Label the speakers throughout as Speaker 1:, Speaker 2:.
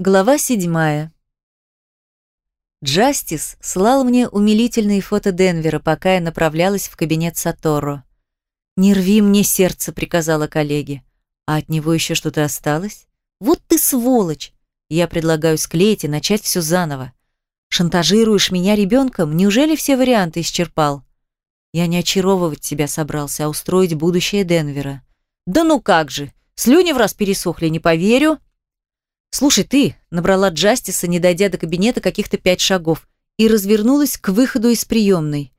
Speaker 1: Глава седьмая. Джастис слал мне умилительные фото Денвера, пока я направлялась в кабинет Саторо. «Не рви мне сердце», — приказала коллеге. «А от него еще что-то осталось? Вот ты сволочь! Я предлагаю склеить и начать все заново. Шантажируешь меня ребенком? Неужели все варианты исчерпал? Я не очаровывать тебя собрался, а устроить будущее Денвера. Да ну как же! Слюни в раз пересохли, не поверю!» «Слушай, ты!» – набрала Джастиса, не дойдя до кабинета каких-то пять шагов, и развернулась к выходу из приемной.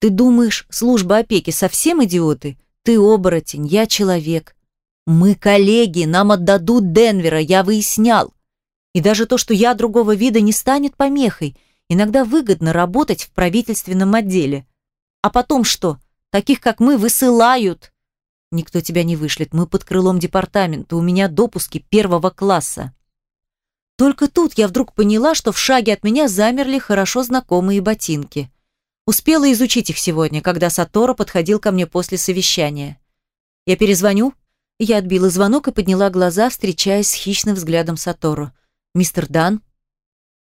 Speaker 1: «Ты думаешь, служба опеки совсем идиоты? Ты оборотень, я человек. Мы коллеги, нам отдадут Денвера, я выяснял. И даже то, что я другого вида, не станет помехой. Иногда выгодно работать в правительственном отделе. А потом что? Таких, как мы, высылают!» Никто тебя не вышлет. Мы под крылом департамента. У меня допуски первого класса. Только тут я вдруг поняла, что в шаге от меня замерли хорошо знакомые ботинки. Успела изучить их сегодня, когда Сатора подходил ко мне после совещания. Я перезвоню? Я отбила звонок и подняла глаза, встречаясь с хищным взглядом Сатору. «Мистер Дан?»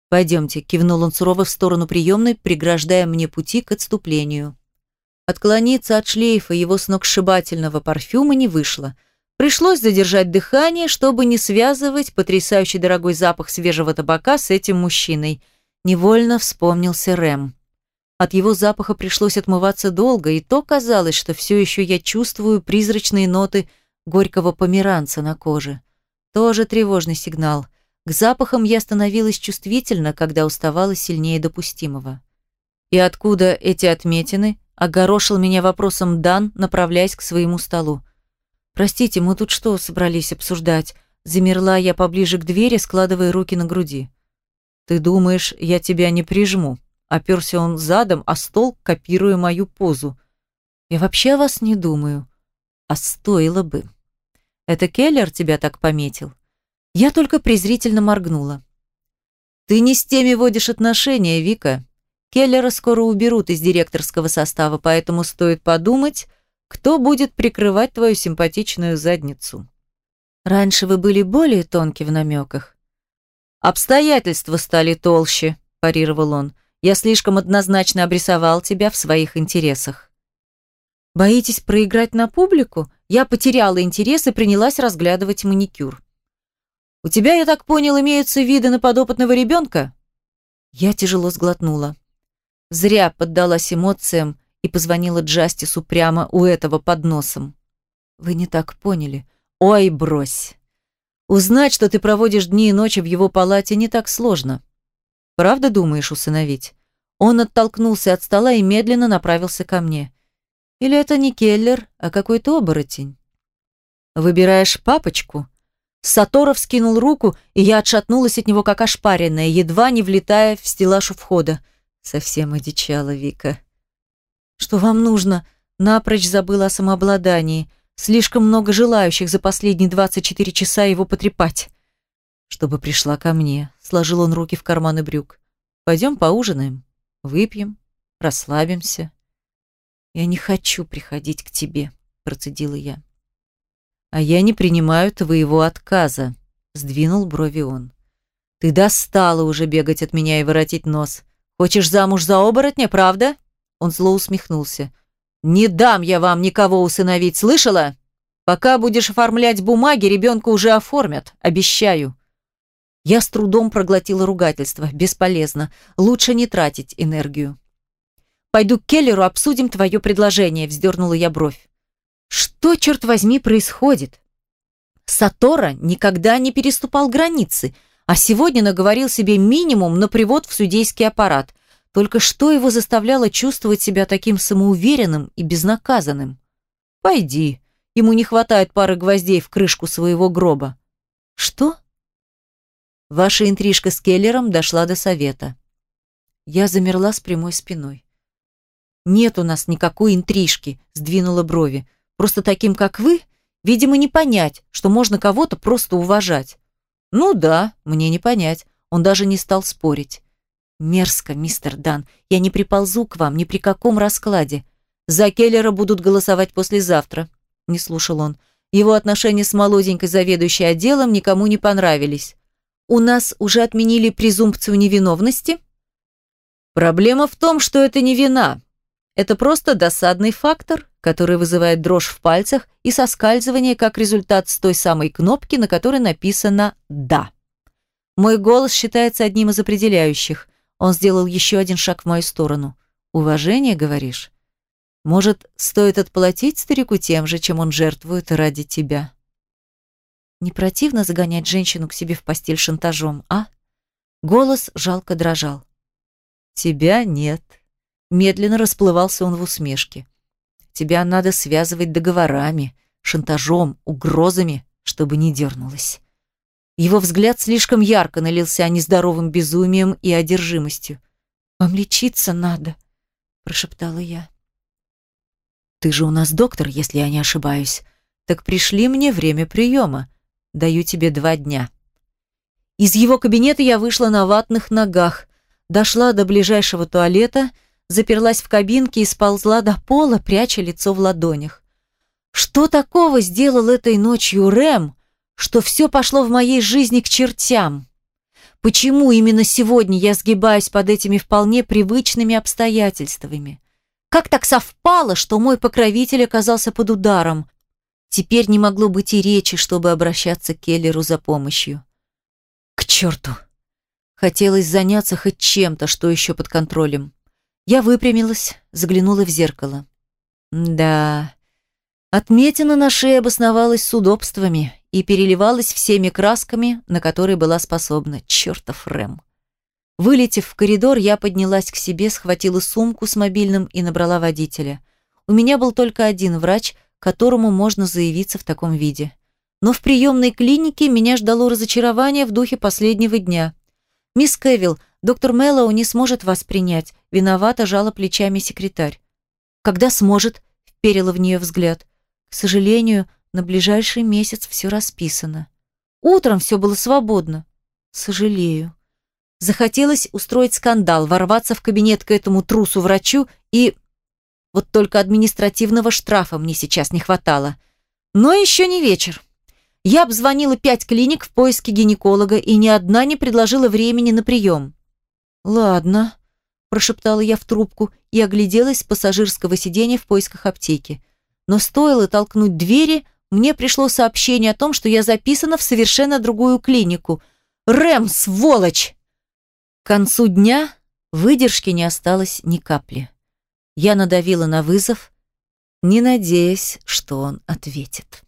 Speaker 1: «Пойдемте», — кивнул он сурово в сторону приемной, преграждая мне пути к отступлению. Отклониться от шлейфа его сногсшибательного парфюма не вышло. Пришлось задержать дыхание, чтобы не связывать потрясающий дорогой запах свежего табака с этим мужчиной. Невольно вспомнился Рэм. От его запаха пришлось отмываться долго, и то казалось, что все еще я чувствую призрачные ноты горького померанца на коже. Тоже тревожный сигнал. К запахам я становилась чувствительна, когда уставала сильнее допустимого. И откуда эти отметины? Огорошил меня вопросом Дан, направляясь к своему столу. «Простите, мы тут что собрались обсуждать?» Замерла я поближе к двери, складывая руки на груди. «Ты думаешь, я тебя не прижму?» Оперся он задом, а стол, копируя мою позу. «Я вообще о вас не думаю. А стоило бы. Это Келлер тебя так пометил?» Я только презрительно моргнула. «Ты не с теми водишь отношения, Вика. Келлера скоро уберут из директорского состава, поэтому стоит подумать, кто будет прикрывать твою симпатичную задницу. Раньше вы были более тонки в намеках. Обстоятельства стали толще, парировал он. Я слишком однозначно обрисовал тебя в своих интересах. Боитесь проиграть на публику? Я потеряла интерес и принялась разглядывать маникюр. У тебя, я так понял, имеются виды на подопытного ребенка? Я тяжело сглотнула. Зря поддалась эмоциям и позвонила Джастису прямо у этого под носом. Вы не так поняли. Ой, брось. Узнать, что ты проводишь дни и ночи в его палате, не так сложно. Правда думаешь усыновить? Он оттолкнулся от стола и медленно направился ко мне. Или это не Келлер, а какой-то оборотень? Выбираешь папочку? Саторов скинул руку, и я отшатнулась от него, как ошпаренная, едва не влетая в стеллаж у входа. Совсем одичала Вика. Что вам нужно? Напрочь забыла о самообладании. Слишком много желающих за последние 24 часа его потрепать. Чтобы пришла ко мне. Сложил он руки в карманы брюк. Пойдем поужинаем, выпьем, расслабимся. Я не хочу приходить к тебе, процедила я. А я не принимаю твоего отказа, сдвинул брови он. Ты достала уже бегать от меня и воротить нос. Хочешь замуж за оборотня, правда?» Он зло усмехнулся. «Не дам я вам никого усыновить, слышала? Пока будешь оформлять бумаги, ребенка уже оформят, обещаю». Я с трудом проглотила ругательство. Бесполезно. Лучше не тратить энергию. «Пойду к Келлеру, обсудим твое предложение», — вздернула я бровь. «Что, черт возьми, происходит?» Сатора никогда не переступал границы — а сегодня наговорил себе минимум на привод в судейский аппарат. Только что его заставляло чувствовать себя таким самоуверенным и безнаказанным? Пойди, ему не хватает пары гвоздей в крышку своего гроба. Что? Ваша интрижка с Келлером дошла до совета. Я замерла с прямой спиной. Нет у нас никакой интрижки, сдвинула брови. Просто таким, как вы, видимо, не понять, что можно кого-то просто уважать. «Ну да, мне не понять». Он даже не стал спорить. «Мерзко, мистер Дан. Я не приползу к вам ни при каком раскладе. За Келлера будут голосовать послезавтра», — не слушал он. Его отношения с молоденькой заведующей отделом никому не понравились. у нас уже отменили презумпцию невиновности? Проблема в том, что это не вина. Это просто досадный фактор, который вызывает дрожь в пальцах и соскальзывание как результат с той самой кнопки, на которой написано «Да». Мой голос считается одним из определяющих. Он сделал еще один шаг в мою сторону. «Уважение, говоришь? Может, стоит отплатить старику тем же, чем он жертвует ради тебя?» Не противно загонять женщину к себе в постель шантажом, а? Голос жалко дрожал. Тебя нет. Медленно расплывался он в усмешке. Тебя надо связывать договорами, шантажом, угрозами, чтобы не дернулась. Его взгляд слишком ярко налился нездоровым безумием и одержимостью. «Вам лечиться надо», — прошептала я. «Ты же у нас доктор, если я не ошибаюсь. Так пришли мне время приема. Даю тебе два дня». Из его кабинета я вышла на ватных ногах, дошла до ближайшего туалета, заперлась в кабинке и сползла до пола, пряча лицо в ладонях. Что такого сделал этой ночью Рэм, что все пошло в моей жизни к чертям? Почему именно сегодня я сгибаюсь под этими вполне привычными обстоятельствами? Как так совпало, что мой покровитель оказался под ударом? Теперь не могло быть и речи, чтобы обращаться к Келлеру за помощью. К черту! Хотелось заняться хоть чем-то, что еще под контролем. Я выпрямилась, заглянула в зеркало. Да, отметина на шее обосновалась с удобствами и переливалась всеми красками, на которые была способна. Чертов Рэм. Вылетев в коридор, я поднялась к себе, схватила сумку с мобильным и набрала водителя. У меня был только один врач — которому можно заявиться в таком виде. Но в приемной клинике меня ждало разочарование в духе последнего дня. «Мисс Кевилл, доктор Мэллоу не сможет вас принять», виновато жала плечами секретарь. «Когда сможет?» – вперила в нее взгляд. «К сожалению, на ближайший месяц все расписано. Утром все было свободно. Сожалею». Захотелось устроить скандал, ворваться в кабинет к этому трусу-врачу и вот только административного штрафа мне сейчас не хватало. Но еще не вечер. Я обзвонила пять клиник в поиске гинеколога, и ни одна не предложила времени на прием. «Ладно», – прошептала я в трубку и огляделась с пассажирского сиденья в поисках аптеки. Но стоило толкнуть двери, мне пришло сообщение о том, что я записана в совершенно другую клинику. «Рэм, сволочь!» К концу дня выдержки не осталось ни капли. Я надавила на вызов, не надеясь, что он ответит.